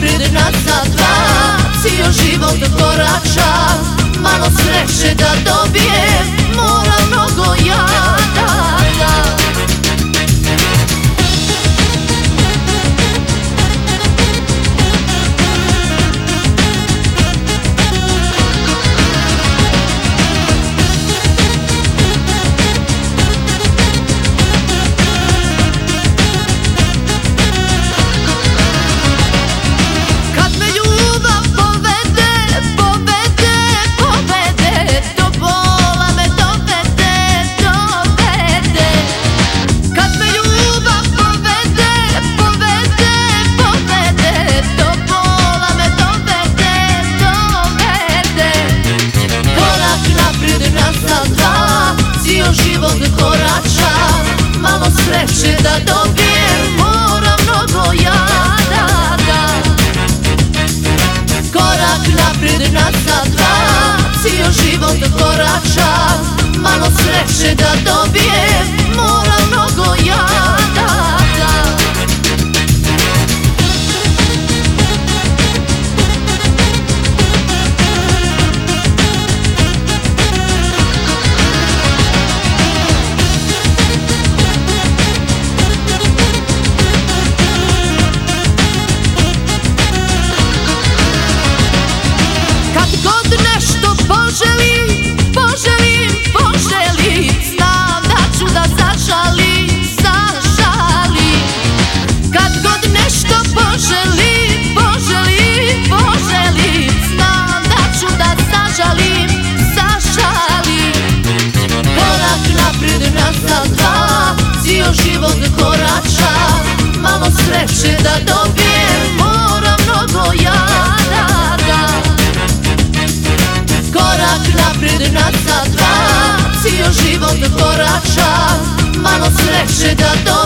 naprijed nas za dva Cijel život korača Malo sreće da do malo sreće da dobije više da dobijem Moram mnogo ja da da Korak na nazad dva Cijel život korača Malo sreće da